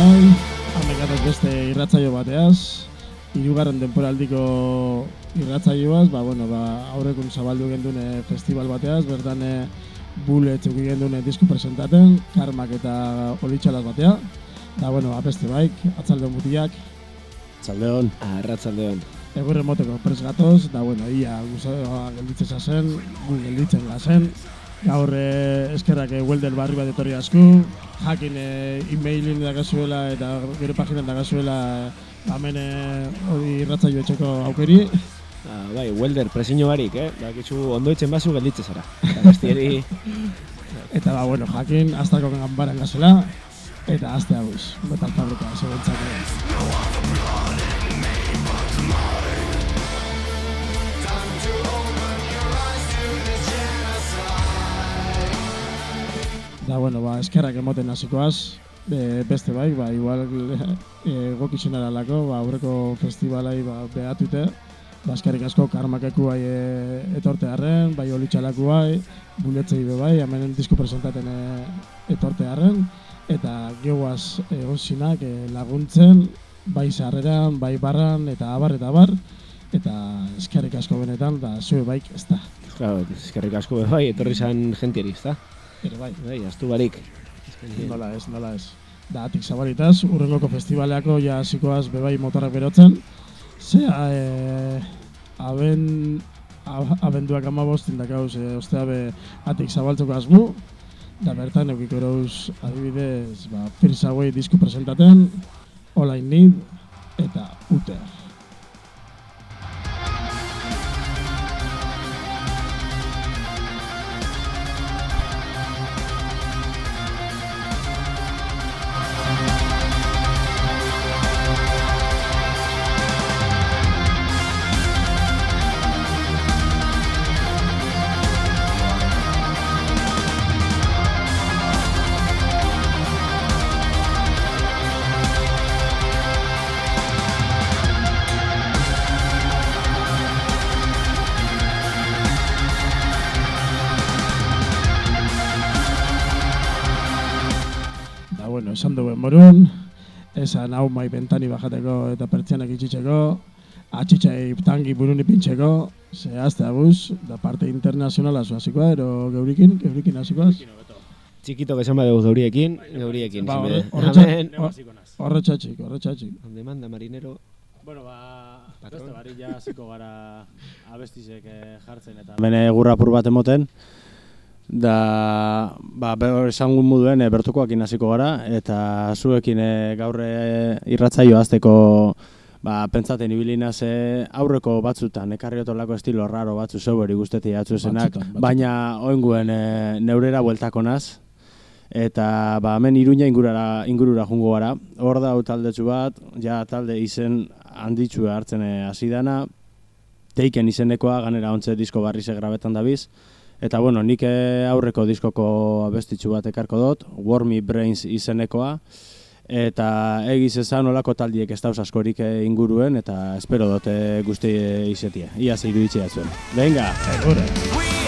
denoi, amekataz beste irratzaio bateaz, hirugarren denporaldiko irratzaioaz, ba, bueno, ba, aurrekun zabaldu gendune festival bateaz, bertan e, bule txuki gendune disku presentaten, karmak eta olitxalaz batea, da, bueno, apeste baik, atzaldeon mutiak, Atzaldeon. Arratzaldeon. egurre moteko pres gatoz, da, bueno, ia guzoa gelditzen zazen, gu gelditzen gazen, gaur eh, eskerrak eh, welder barri bat etorri asku, jakin eh, e-mailin dagazuela eta gero paginan dagazuela eh, hori irratzaio etxeko aukeri. Ah, bai, welder presiño barik, eh? Bakizu ondo itzen bazu gelditze zara. Bestieri... Eta ba, bueno, jakin, aztako ganbaran gazela, eta azte aguz, metal fabrika, seguntzak. Da, bueno, ba, eskerrak emoten hasikoaz, e, beste bai, ba, igual e, gokizun eralako, ba, aurreko festivalai ba, behatute, ba, eskerrik asko karmakeku bai e, etorte harren, bai olitxalaku bai, buletzei be bai, hemen disko presentaten e, etorte harren, eta gehuaz egon zinak e, laguntzen, bai sarreran, bai barran, eta abar, eta abar, eta eskerrik asko benetan, da zue baik ez da. Claro, eskerrik asko bai, etorri zan jentieri, ezta? Ere bai, Bai, astu barik. nola ez, nola ez. Da, atik zabalitaz, urrengoko festivaleako ja hasikoaz bebai motorrak berotzen. Zea, e, aben, ab- abenduak ama bostin dakauz, e, ostea be atik zabaltzeko asmu. Da bertan, eukiko erauz adibidez, ba, First Away disku presentaten, I Need, eta Uter. Morun, esan hau mai bentani bajateko eta pertsianak itxitzeko, atxitxai tangi buruni pintxeko, ze azte aguz, da parte internazionala hasikoa, ero geurikin, geurikin hasikoaz. Txikito que esan badegu geuriekin, geuriekin. Ba, Horretxatxik, horretxatxik. demanda marinero. Bueno, ba, Patron. beste bari ja hasiko gara abestizek eh, jartzen eta Hemen egurra apur bat emoten, da, ba, ber- esan moduen e, bertukoakin hasiko gara, eta zuekin e, gaur e, irratzaio azteko ba, pentsaten ibilina ze aurreko batzutan, ekarri otolako estilo raro batzu soberi guztetik atzu zenak, Batzutan, batzutan. baina oenguen e, neurera bueltako naz, eta ba, hemen iruña ingurara, ingurura jungo gara, hor da taldetsu bat, ja talde izen handitsua hartzen e, hasi dana, Teiken izenekoa, ganera ontze disko barri ze grabetan dabiz. Eta bueno, nik eh, aurreko diskoko abestitzu bat ekarko dut, Warmy Brains izenekoa. Eta egiz esan olako taldiek ez dauz askorik eh, inguruen, eta espero dut eh, guzti izetia. Ia ze iruditzea zuen. Venga! Egure.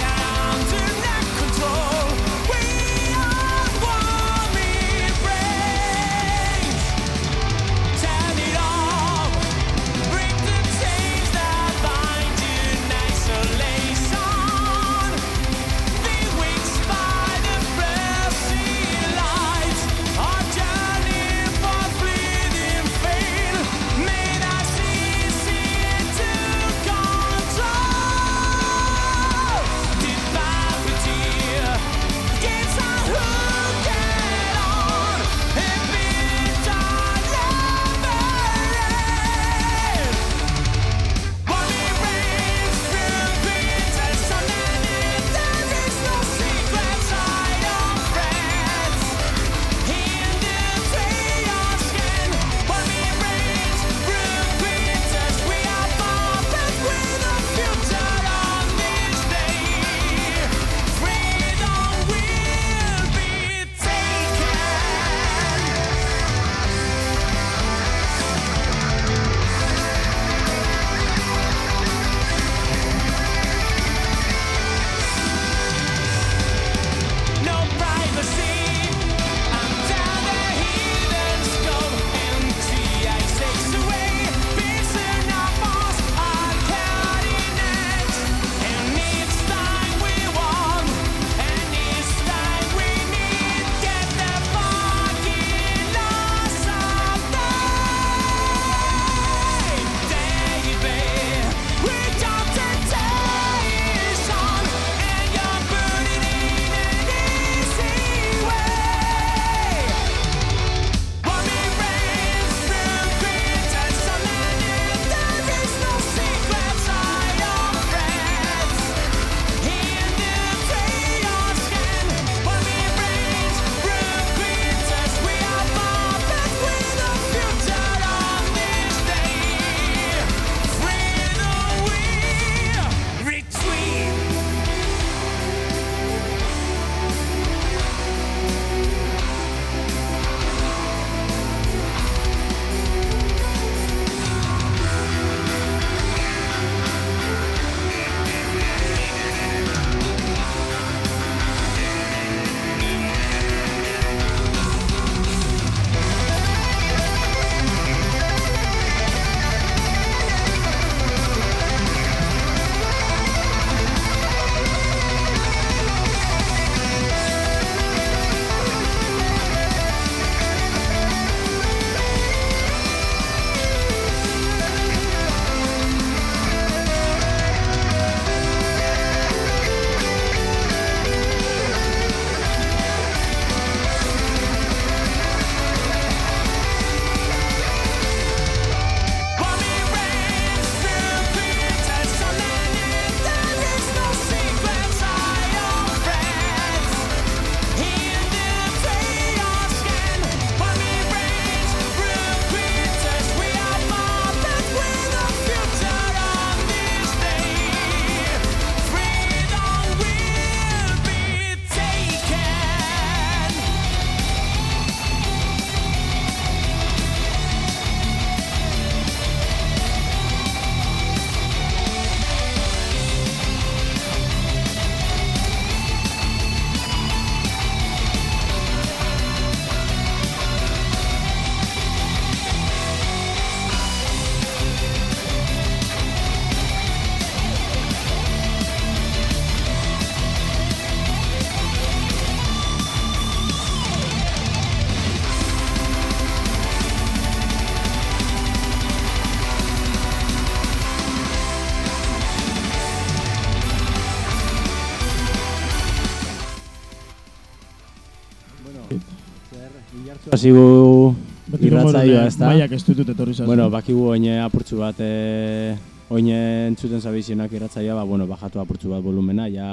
Hasigu Beti irratzaioa, ez? Maiak ez dutut etorri zazu. Bueno, bakigu oine apurtzu bat, e, oine entzuten zabizienak irratzaioa, ba, bueno, bajatu apurtzu bat volumena, ja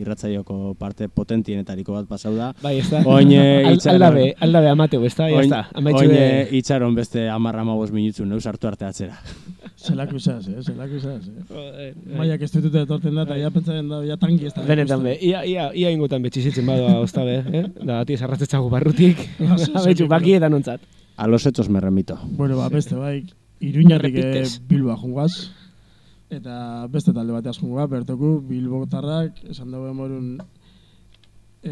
irratzaioko parte potentienetariko bat pasau da. Bai, ez da. Oine Al- itxaron. Aldabe, aldabe amateu, ez da, Oin- está. Amaitxu Oine de... itxaron beste amarra amabos minutu, neus hartu arte atzera. Zelako izaz, eh? Zelako izaz, eh? Joder, Maiak ez dutut etortzen da, eta ja pentsaren da, ja tanki ez da. Benetan be, ia, ia, ia ingotan betxizitzen badoa oztabe, eh? Da, ati esarratetzagu barrutik. Abetxu, sakiko. bakietan ontzat. A los hechos me remito. Bueno, ba, beste, bai, Iruñarrik eh, Repites. Bilboa jungaz. Eta beste talde bateaz jungoa, bertoku Bilbotarrak, esan dugu emorun,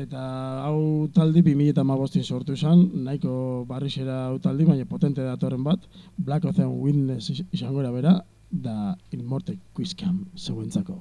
eta hau taldi 2008 sortu izan, nahiko barrixera hau taldi, baina potente datorren bat, Black Ocean Witness izango era bera, da Immortal Quizcam zeuentzako.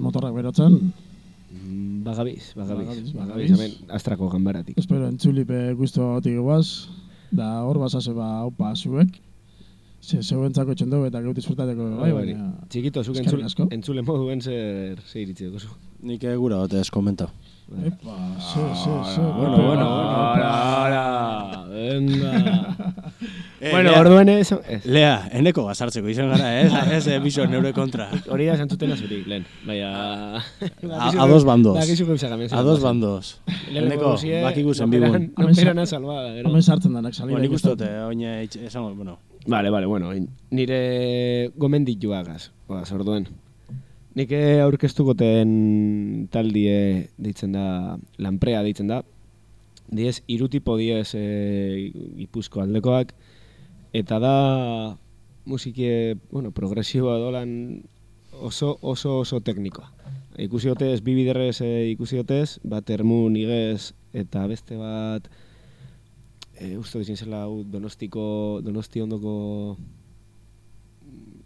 Bueno, baguz motorrak berotzen, Mm, Bagabiz, bagabiz, Bagabiz, hemen astrako ganbaratik. espero entzulipe guztu gotik guaz, da hor basase ba, opa zuek, ze zeuentzako txendo eta geu disfrutateko bai, Hori. baina... Txikito, zuk entzule, entzule moduen zer, zer iritzi dugu zu. Nik eh, gura dut ez komentau. Epa, ze, ze, ze. bueno, bueno, Ahora, ahora, venga. Eh, bueno, Lea. orduen ez, ez. Lea, eneko gazartzeko izan gara, ez? ez eh, biso neure kontra. Hori da zantzutena zuri, lehen. Baina... A, dos bandos. A dos bandos. Eneko, bakigu zen bigun. No perana salva, gero. Hemen sartzen danak salida. Bueno, dut, eh, oine, esango, bueno, Vale, vale, bueno, nire gomendituagaz, oaz, orduen. Nik eh, aurkeztukoten taldie deitzen da, lanprea deitzen da, diez, irutipo diez e, ipuzko aldekoak, eta da musikie, bueno, progresiboa dolan oso, oso, oso teknikoa. Ikusi hotez, bi biderrez e, ikusi hotez, bat ermun igez eta beste bat e, uste dizin zela hau donostiko, donosti ondoko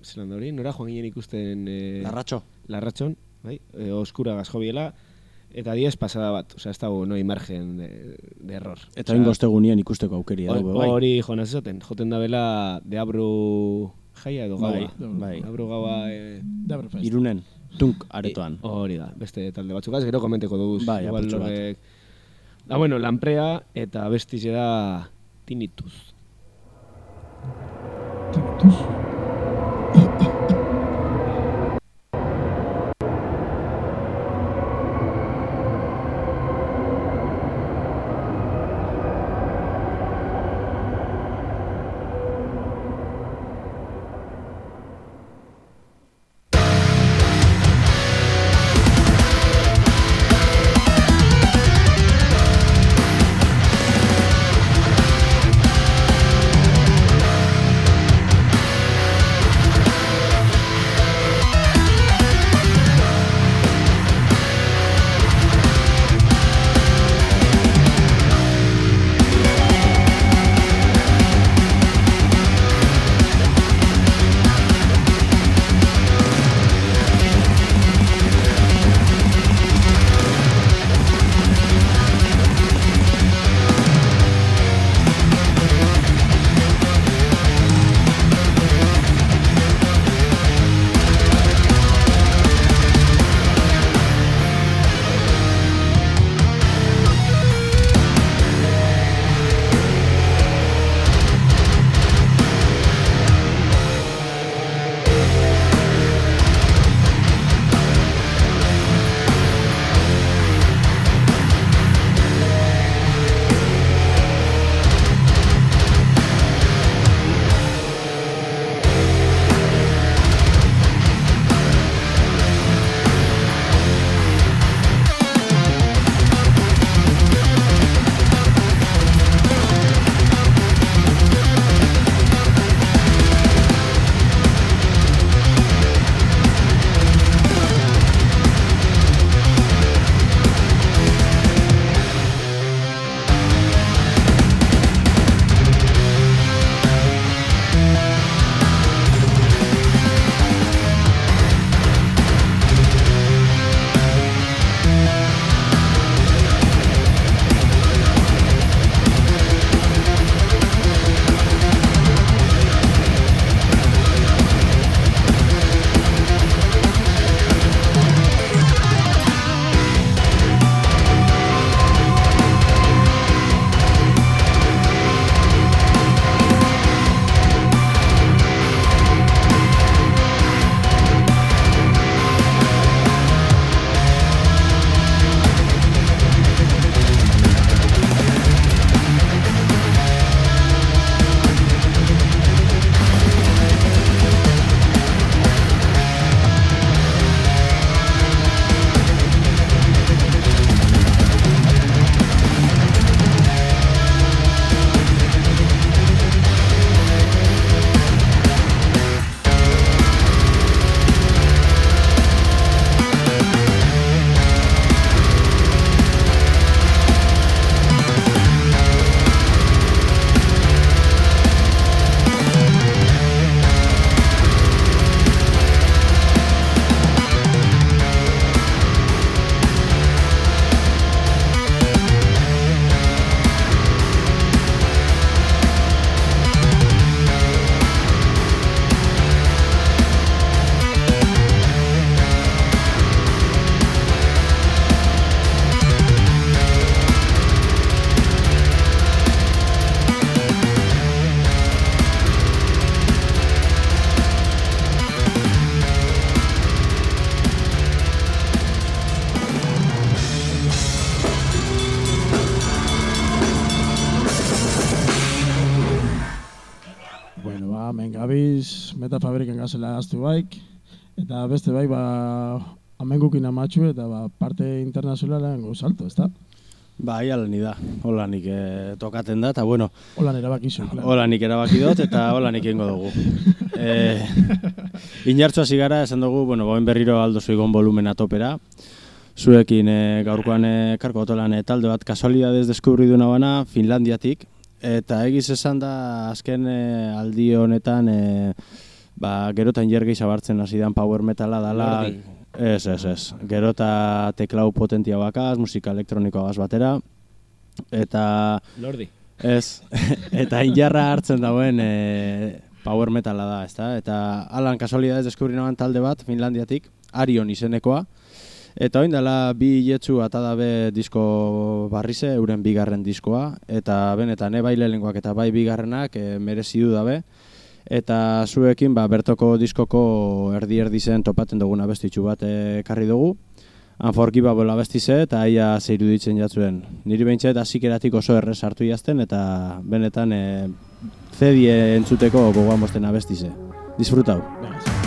zelan da hori, nora joan ginen ikusten e, larratxo. larratxon, bai, e, oskura gazjobiela, eta diez pasada bat, osea, ez dago no margen de, de error. Eta oin gostegunien ikusteko aukeria dugu, bai. Hori joan ez esaten, joten da bela deabru jaia edo gaua. Bai, bai. Deabru gaua... E, Debrefest. Irunen, tunk aretoan. hori da, beste talde batzukaz, gero komenteko dugu. Bai, apurtxo bat. Da, bueno, lanprea eta bestize da tinituz. Tinnitus. Gazela aztu baik, eta beste bai, ba, amengukin amatxu eta ba, parte internazionalean gozalto, ezta? Bai, ala ni da. Hola nik eh, tokaten da, eta bueno, Holan erabakizu, claro. hola nik erabaki dut, eta hola nik egingo dugu. Eh, Inartzu hasi gara, esan dugu, bueno, goen berriro aldo zuigon volumena topera. Zuekin eh, gaurkoan eh, karko otolan eh, talde bat kasualidades deskubri duna bana Finlandiatik. Eta egiz esan da azken eh, aldi honetan eh, ba, gerotan jergei zabartzen hasi dan power metala dala. Ez, ez, ez. Gero eta teklau potentia bakaz, musika elektronikoagaz batera. Eta Lordi. Ez, eta injarra hartzen dauen e, power metala da, ezta? Eta alan kasualidades deskubri naban talde bat, Finlandiatik, Arion izenekoa. Eta oin dela bi hiletzu ata dabe disko barrize, euren bigarren diskoa. Eta benetan, e, bai lehenengoak eta bai bigarrenak e, merezi du dabe. Eta zuekin ba, bertoko diskoko erdi-erdi zen topaten duguna bestitxu bat ekarri dugu. Anforki bola bestize eta aia zeiru ditzen jatzuen. Niri behintzet hazikeratik oso errez hartu jazten eta benetan e, zedie entzuteko gogoan mosten abestize. Disfrutau. Venga,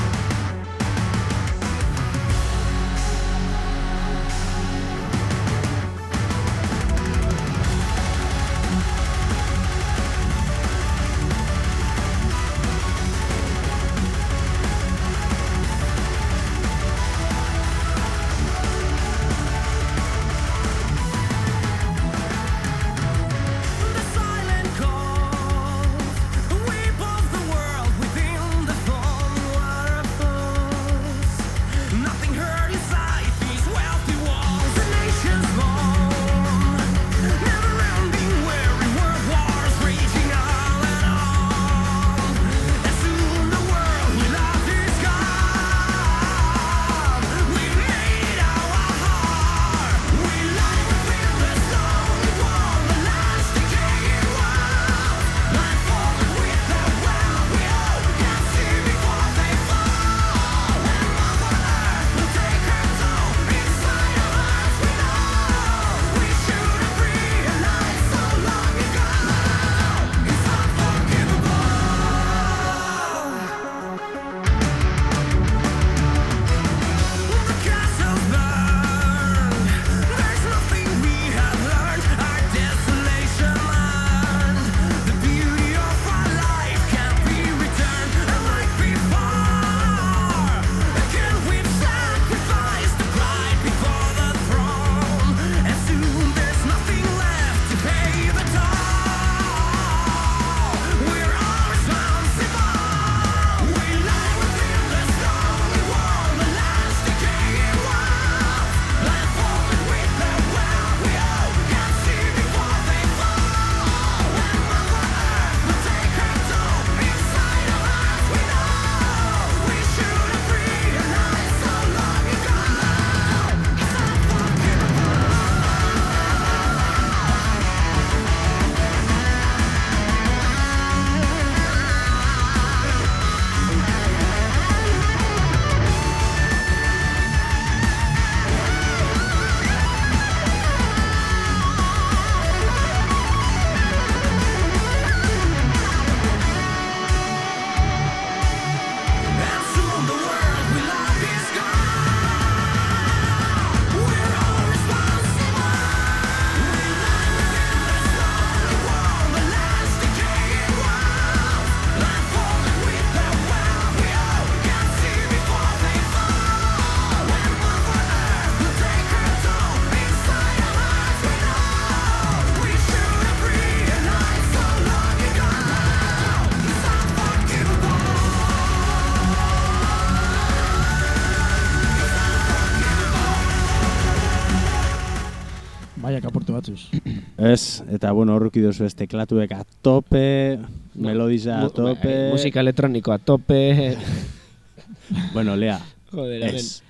Ez, eta bueno, horruki duzu ez teklatuek a tope, melodiza a Mu- tope. bai, musika elektroniko a tope. Bueno, lea. Joder, Ez.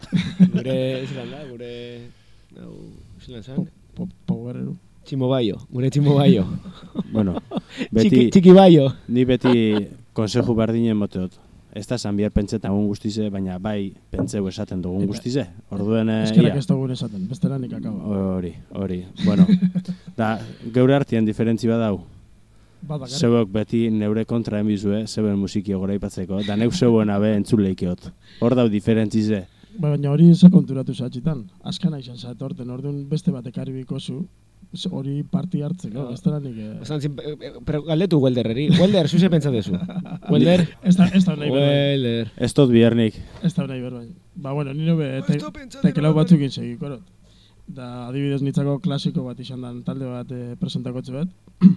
Gure, zelan da, gure... Hau, zelan zan? Po- Powerero. Tximo baio, gure tximo baio. Bueno, Txiki, beti, txiki baio. ni beti konseju berdinen moteot. Ez da San Bier pentsetan egun guztize, baina bai pentseu esaten dugun guztize. Orduen, eh, Eskerak ez dugun esaten, beste lanik akaba. Hori, hori. Bueno, da, geure artien diferentzi badau. Bakarrik. Zeuek beti neure kontra enbizue, zeuen musikio gora ipatzeko, da neuk zeuen abe entzuleikeot. Hor dau diferentzize. Ba, baina hori ze konturatu zatxitan. Azkana izan zat, orten, orduan beste bat ekarri bikozu, ze hori parti hartzeko, ez dara nik... eh, Esan zin, eh, eh, pero galdetu Welderreri. Welder, zuze pentsatezu. Welder, Ez da, ez da nahi berbain. Welder. Ez dut biernik. Ez da nahi berbain. Ba, bueno, nire be, te, tekelau batzuk insegiko, erot. Da, adibidez nitzako klasiko bat izan dan talde bat e, presentakotze bat.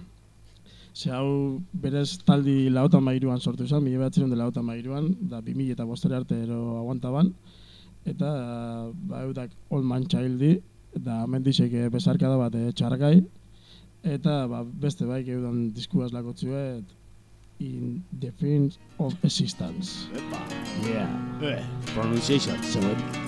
Ze hau berez taldi lauta mairuan sortu izan, mila behatzen dela lauta mairuan, da 2000 eta bostere arte ero aguantaban. Eta, ba, eudak Old Man Childi, da mendizek eh, bezarkada bat e, txargai. Eta, ba, beste baik eudan diskuaz lakotzuet, in defense of existence. Yeah. Eh, pronunciation, zeuek.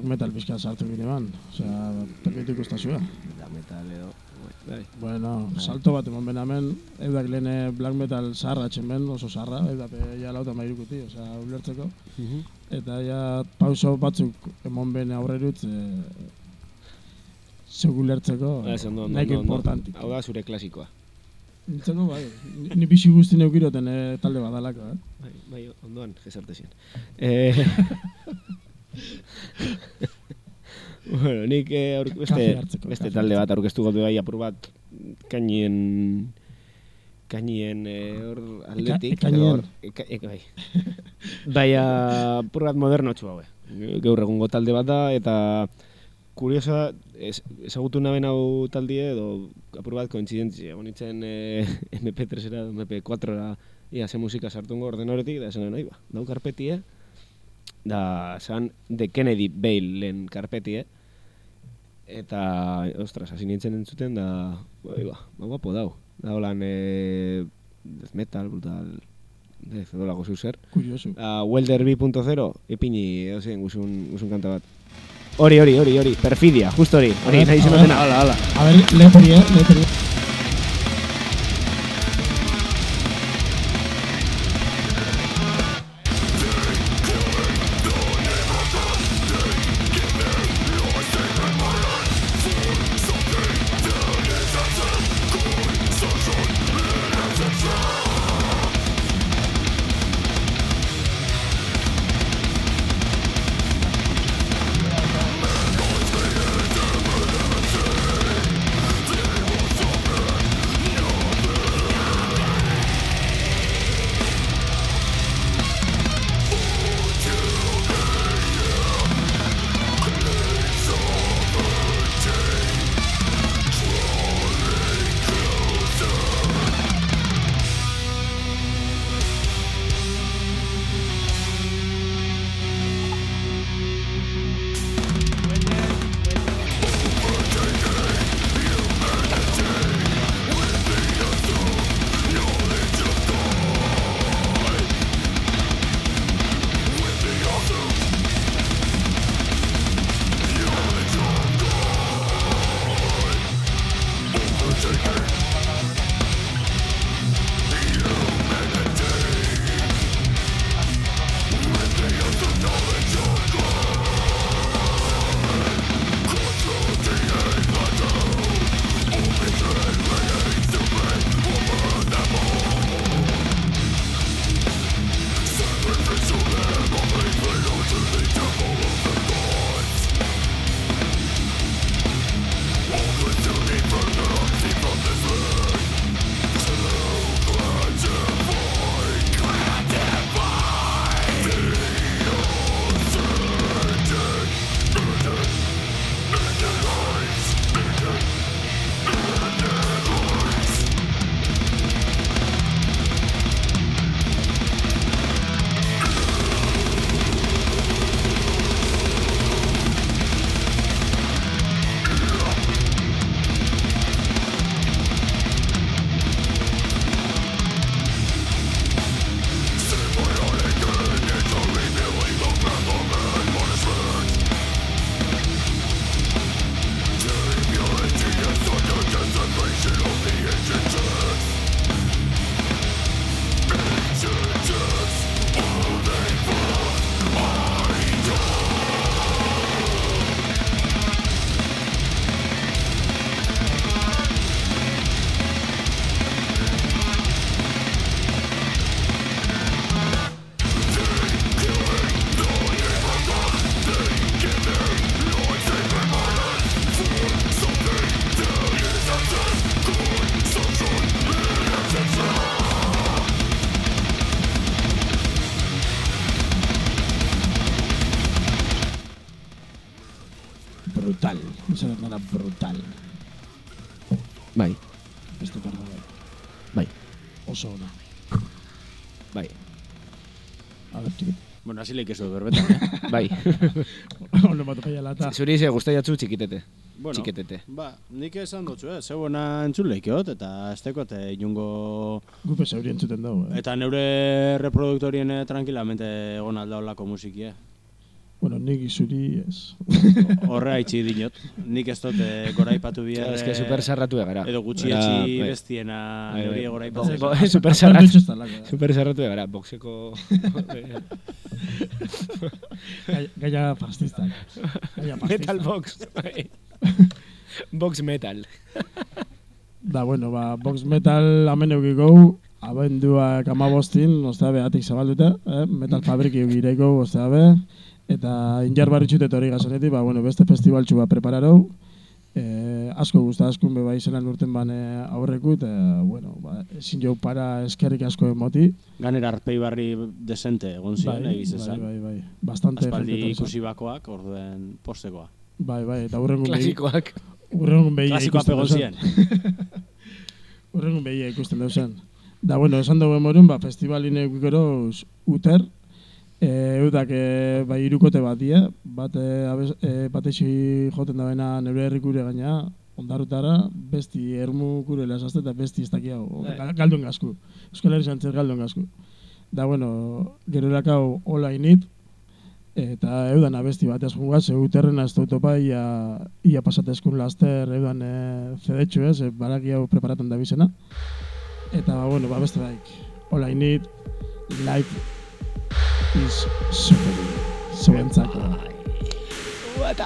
Black metal pizka sartu gine ban. Osea, tokitu ikustazua. Da metal edo, bai. Bueno, salto bat eman ben hemen, eudak lehen eh, black metal etxen ben, oso zaharra, eudak ja lauta mairukuti, osea, ulertzeko. Eta ja pauso batzuk emon ben aurrerut, e, zeu ulertzeko, ondo, nahiko importantik. Hau da zure klasikoa. Nintzeko, bai, ni, ni bixi guzti neukiroten e, talde badalako, eh? Bai, bai, ondoan, jesarte zien. Eh, bueno, nik eh, aurk, beste, hartzeko, beste talde bat aurkeztu gote bai apur bat kainien kainien eh, hor ekainien. edo hor- eka- eka- bai. Baina apur bat modernotxu haue. Gaur egungo talde bat da eta kuriosa ez, ezagutu naben hau taldie edo apur bat kointzidentzia. Egon nintzen eh, MP3era, MP4era, ia, ze musika sartungo ordenoretik, da esan nahi ba, dau karpetie, da, esan The Kennedy Bale-en karpetie, eta, ostras, hasi nintzen entzuten, da, bai, ba, ba, guapo dau. Da, holan, e, death metal, brutal, death, edo lago zer. Kuriosu. Uh, Welder 2.0, ipini, edo zen, guzun, guzun kanta bat. Hori, hori, hori, hori, perfidia, justo hori, hori, nahi zen. Hala, hala. A ver, letri, eh, letri. Brutal. Leik ez dut berbetan, eh? bai. Ono bat paia lata. Zuri ze gustaiatzu txikitete. Bueno, Txiketete. Ba, nik esan dutzu, eh? Zeuena entzun leikeot, eta ez tekote inungo... Gupe zeuri entzuten dugu, eh? Eta neure reproduktorien eh, tranquilamente egon alda holako musiki, eh? Bueno, nik zuri ez. Horre haitxi dinot. Nik ez dut eh, goraipatu bihar. Es que super sarratu gara. Edo Gara, gutxietxi bai. bestiena Bai, bai. nori goraipatu. Bo- bo- super Sarratu ez talako. Super sarratu gara, boxeko... Gaia- fascistak. metal box. box metal. Da, bueno, ba, box metal hemen eukiko, abenduak amabostin, ostea behatik zabalduta, eh? metal fabriki eukireko, ostea be, eta injar barritxut eta hori gazonetik, ba, bueno, beste festivaltxu bat prepararau, eh, asko guzta askun beba izenan urten bane aurrekut, eta, bueno, ba, ezin jau para eskerrik asko emoti. Ganera arpei barri desente egon ziren, bai, egiz bai, esan. bai, bai, bastante Aspaldi etorri ikusi bakoak, orduen postekoa. Bai, bai, eta hurrengun behi, Klasikoak. hurrengun behi Klasikoa pegon ziren. Horrengun behia ikusten dauzen. Da, bueno, esan dugu emorun, ba, festivalin eukikero uter, e, eudak e, bai irukote bat die, bat, e, abez, e, batexi joten dabena neure herrikure gaina, ondarrutara, besti ermu kure lesazte eta besti hau, Bai. gal- galduen gazku. Euskal Herri Sánchez galduen gazku. Da, bueno, gero hau hola init, eta eudan abesti bat ez jungaz, euterrena ez dautopa, ia, ia pasatezkun laster eudan e, zedetxu ez, e, baraki hau preparatzen da bizena. Eta, ba, bueno, ba, beste baik, all I need, life is super weird. So encyclopedic. What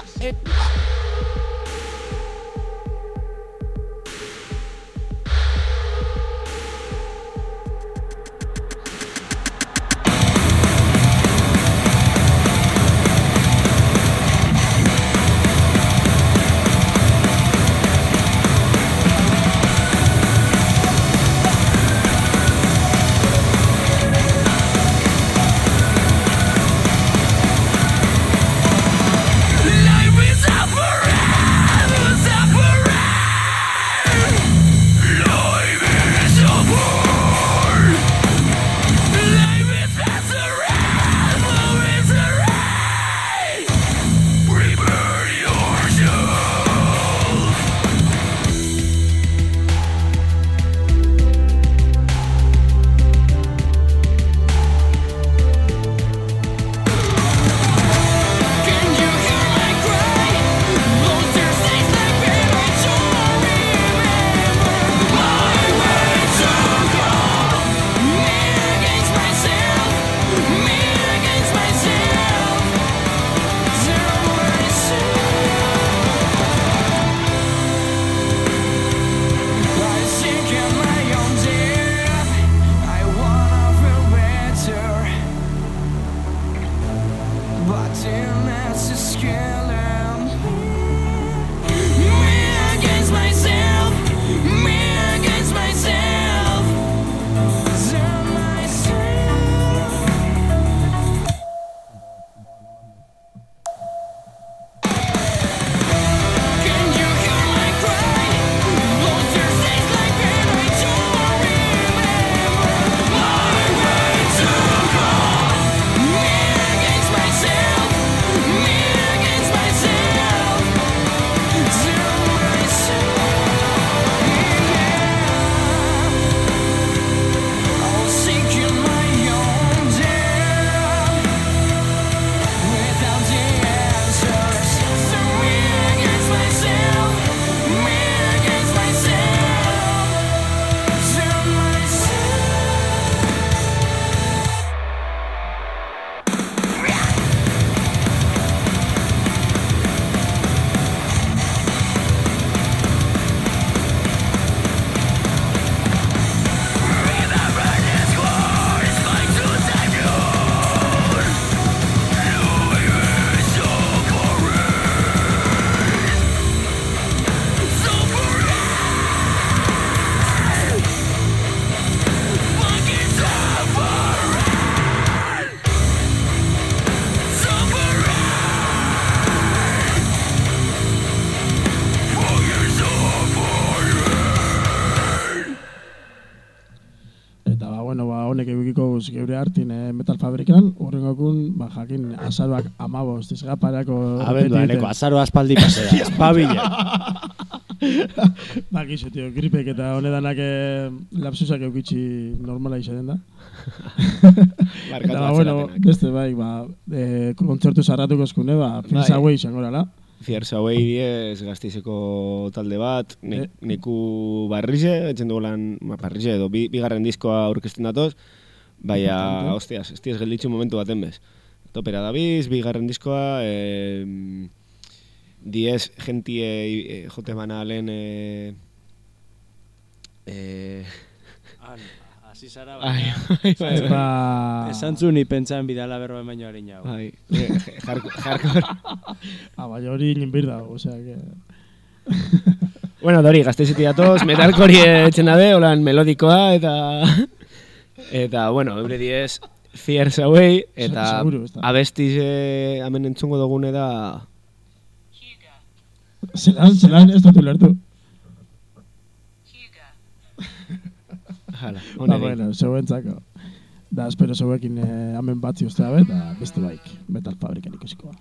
azaroak amabost, izgaparako... Abenduaneko, azaro aspaldi pasea, espabila. Bakizu, tio, gripek eta honedanak eh, lapsusak eukitzi normala izaten da. Eta, ba, bueno, beste bai, ba, e, kontzertu zarratuko eskune, ba, Bai. Fins Away izango dela. Fierce Away diez gazteizeko talde bat, nik, Eh. niku barrize, etxen dugu lan, ba, barrize edo, bi, bigarren diskoa aurkezten datoz, baina, hostias, ez diez gelditzu momentu baten bez. Topera dabiz, bigarren diskoa, eh, diez gentie eh, jote bana lehen, eh, eh, Han, hasi zara, ai, baina... bai, bai, bai. Ba... Esan zu ni pentsan bidala berro baino harin jau. Bai, eh, jarko, jarko. Ah, baina hori ninbir dago, osea, que... Bueno, dori, gazteizetik datoz, metalkori etxen dabe, holan melodikoa, eta... Eta, bueno, ebre diez, Fierce Away, eta Seguro, da. abestiz eh, hemen entzungo dugune da... Zelan, zelan, ez dut ulertu. Hala, Ba, honeri. bueno, zeuentzako. Da, espero zeuekin eh, hemen batzi uste dabe, eta beste baik, metal fabrikan ikusikoa.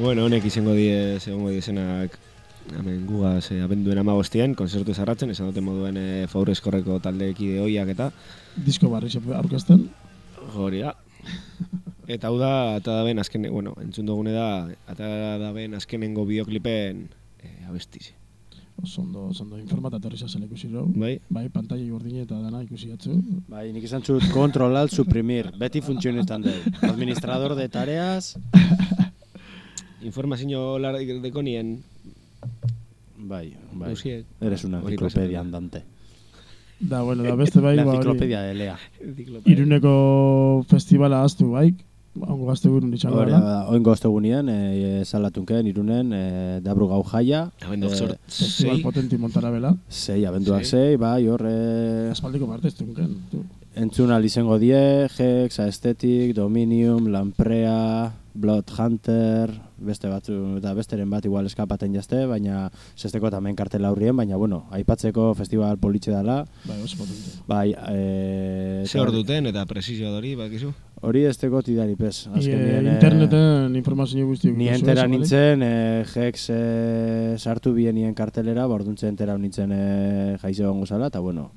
Bueno, honek izango die, egongo diezenak hemen gugaz eh, abenduen amagostien, konzertu zarratzen, esan dute moduen eh, faurezkorreko taldeekide hoiak eta Disko barri aurkezten. hori da. Eta hau da, eta da ben azken, bueno, entzun dugune da, eta da ben azkenengo bideoklipen eh, abestiz. Oso ondo, oso ondo informata etorri zazela ikusi rau. Bai? Bai, pantaila gordine eta dana ikusi atzu. Bai, nik izan zut control alt suprimir, beti funtzionetan dugu. Administrador de tareas, Informazio lardeko nien, bai, bai. Eusiek. Eres una enciclopedia andante. Da, bueno, da beste bai, La ba, enciclopedia de Lea. Iruneko festivala aztu bai, ongo gazte gurun itxango Hori, da. da, oingo ostegunean, e, salatunken, irunen, e, dabru gau jaia. Abenduak eh, sort, Festival sei, potenti montara bela. Sei, abenduak Sei. bai, hor, e, Aspaldiko parte ez dunken. tu. entzun al izango die, Hex, Aesthetic, Dominium, Lamprea, Blood Hunter, beste batzu, eta besteren bat igual eskapaten jazte, baina zesteko tamen kartela aurrien, baina bueno, aipatzeko festival politxe dela, Bai, oso potente. bai, e, ze hor duten eta presizio hori, bakizu? Hori ez teko tidari pez. I, Azkenien, eh, eh, interneten informazio guztiak. Ni entera nintzen, e, Hex e, sartu bienien kartelera, ba, orduntze entera nintzen e, jaize gongo zala, eta bueno,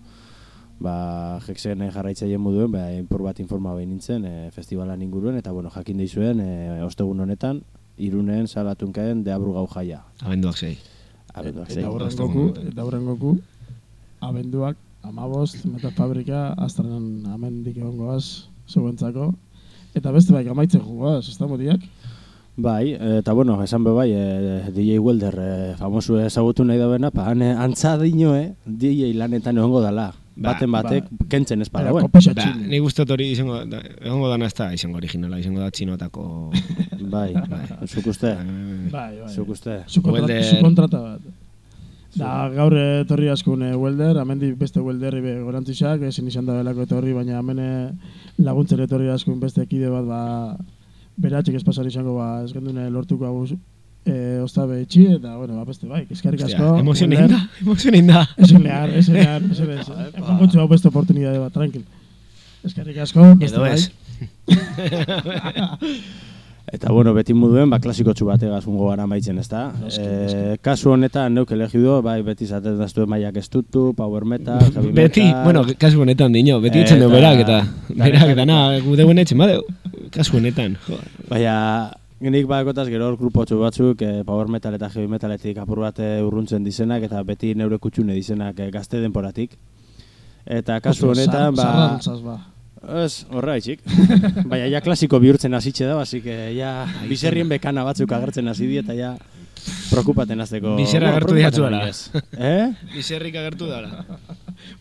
ba, Hexen e, jarraitzaile moduen, ba, inpor bat informa behin nintzen e, festivalan inguruen, eta bueno, jakin deizuen, e, ostegun honetan, irunen salatunkaen deabru gau jaia. Abenduak sei. Abenduak zei. eta horrengoku, abenduak, amabost, metafabrika, aztaren amendik egongoaz, zeuentzako. Eta beste bai, amaitzen jogoaz, ez da motiak? Bai, eta bueno, esan be bai, e, DJ Welder e, famosu ezagutu nahi dauena, pa han e, antza dinoe, DJ lanetan egongo dala. Ba, Baten batek, kentzen ez kopixa Ba, nik uste dut hori izango, da, egongo dana ez da izango originala, izango da txinotako... Bai, zuk uste, Eh, Bai, bai. zuk uste. Su, kontra, Welder. su kontrata bat. Da, gaur etorri askun e, welder, amendi beste welderri be gorantzixak, ezin izan da belako etorri, baina hemen eh, laguntzen etorri askun beste kide bat, ba, beratxik ez pasari izango, ba, ez gendune lortuko hau e, ostabe etxi, eta, bueno, ba, beste bai, eskerrik asko. Hostia, emozio Welder. da, emozio da. Ezin lehar, ezin lehar, ezin lehar. Eman gutxu hau beste oportunidade bat, tranquil. Eskerrik asko, beste bai. Eta bueno, beti moduen, ba, klasikotxu bategaz ungo gara maitzen, ez da? Noski, E, kasu honetan, neuk elegido, bai, beti zaten daztu maiak estutu, power metal, heavy metal... Beti, bueno, kasu honetan dino, beti etzen dugu berak eta berak eta na, gu deuen etxen badeu, kasu honetan. jo. Baina, nik bakotaz gero hor grupotxu batzuk, e, power metal eta heavy metaletik apur bat eh, urruntzen dizenak, eta beti neure kutsune dizenak e, gazte denporatik. Eta kasu honetan, ba... Zarrantzaz, ba. Ez, horregaitxik. Baina ja klasiko bihurtzen hasitxe da, basik ja bizerrien bekana batzuk agertzen hasi die eta ja preokupaten azteko. Bizerra agertu diatzu dala. Eh? Bizerrik agertu dara.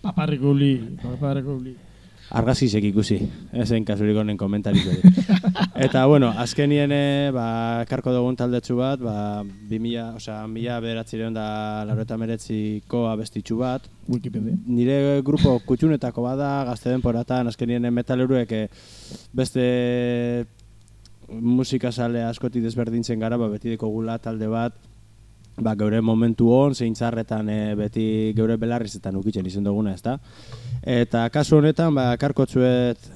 Paparrik uli, paparrik uli. Argazizek ikusi, ezen kasurik honen komentarik hori. Eta, bueno, azkenien, eh, ba, karko dugun taldetxu bat, ba, 2000, osea, mila bederatzireon da larreta meretziko abestitxu bat. Wikipedia. Nire grupo kutxunetako bada, gazte denporatan, azkenien metaleruek eh, beste musika sale askoti desberdintzen gara, ba, beti gula talde bat, ba, geure momentu hon, zeintzarretan e, beti geure belarrizetan ukitzen izen duguna, ezta? Eta kasu honetan, ba, karkotzuet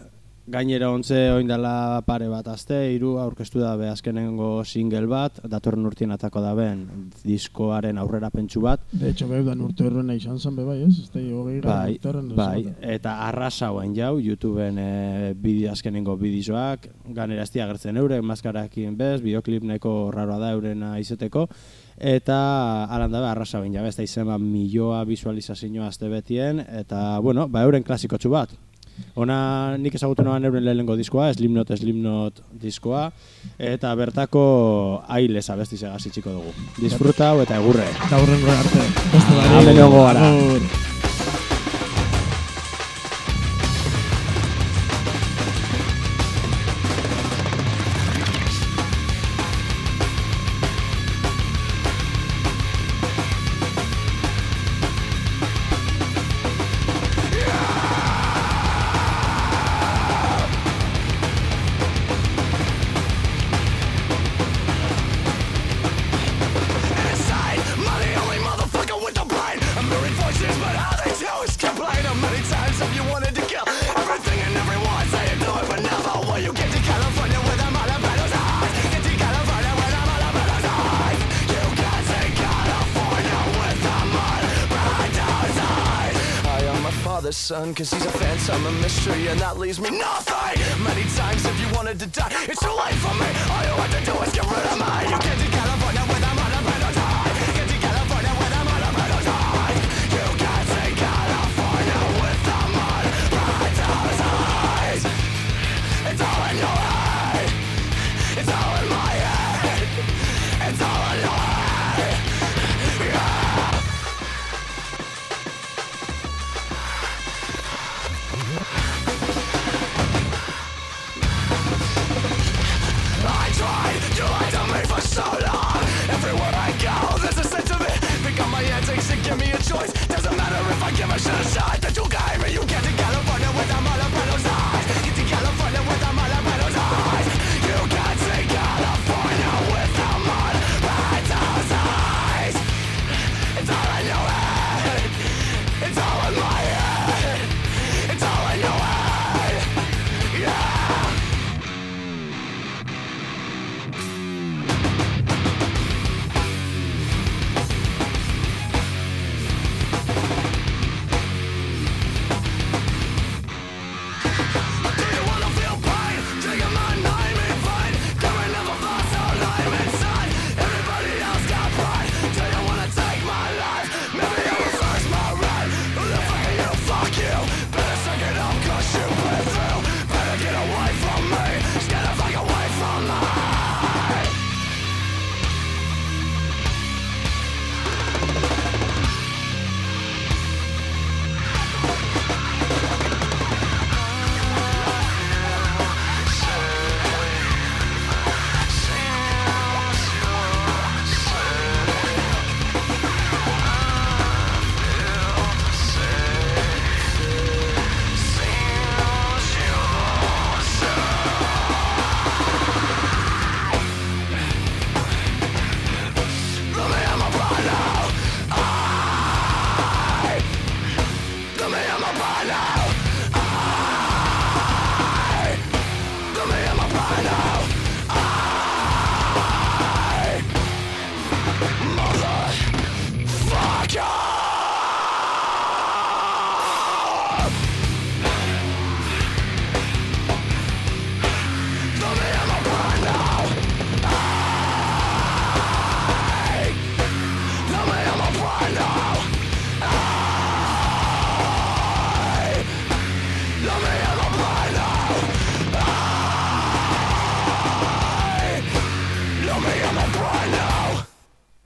gainera ontze oindala pare bat azte, hiru aurkeztu dabe azkenengo single bat, datorren urtien atako daben diskoaren aurrera pentsu bat, De hecho, beudan urte horrena izan zen, be bai, ez? Da, hogei Bai, bai, eta arrasauen jau, YouTubeen e, bide, azkenengo bideoak, ganera ez agertzen euren, maskarakin bez, bideoklip nahiko raroa da eurena izeteko, eta alan dabe arrasauen jabe, ez da izen ba, milioa visualizazioa azte betien, eta, bueno, ba, euren klasikotxu bat. Ona nik ezagutu noan euren lehenengo diskoa, Slipknot Slipknot diskoa, eta bertako ailes abesti segazitxiko dugu. Disfruta eta egurre. Eta hurrengo arte. Hemen egongo gara. Cause he's a phantom, a mystery, and that leaves me nothing. Many times if you wanted to die, it's too late for me. All you have to do is get rid of me. You can't